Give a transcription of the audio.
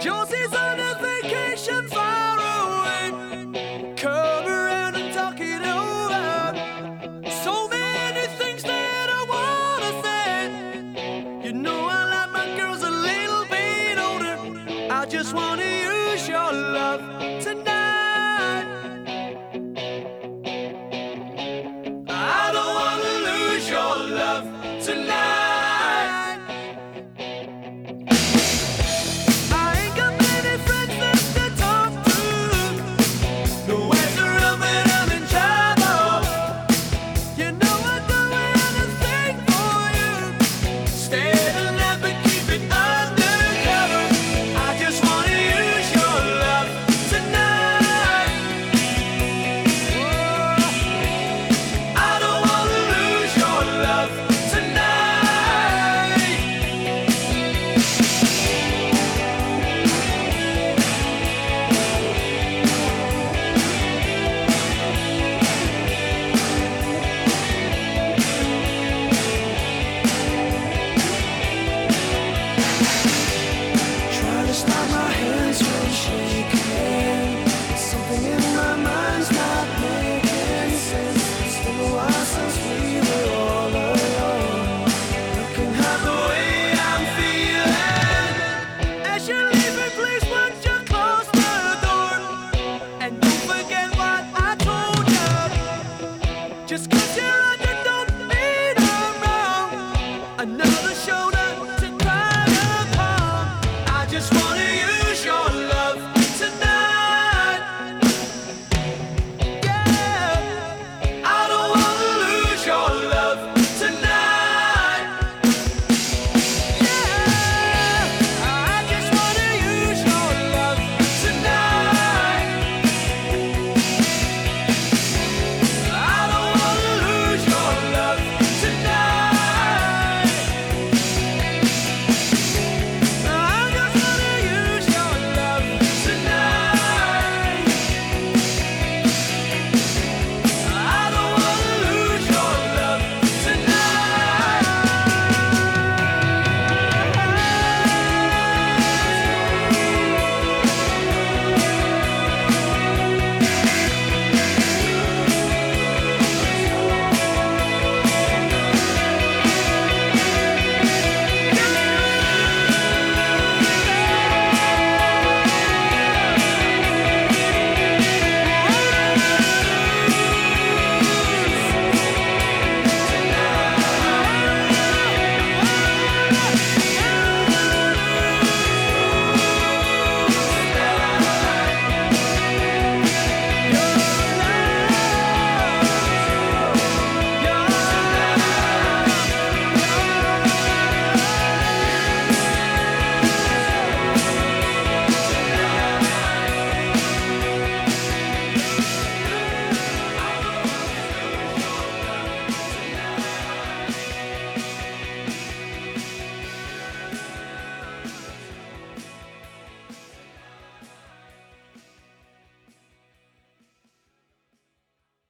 Josie's on a vacation far away. Come around and talk it over. So many things that I wanna say. You know I like my girls a little bit older. I just wanna use your love tonight.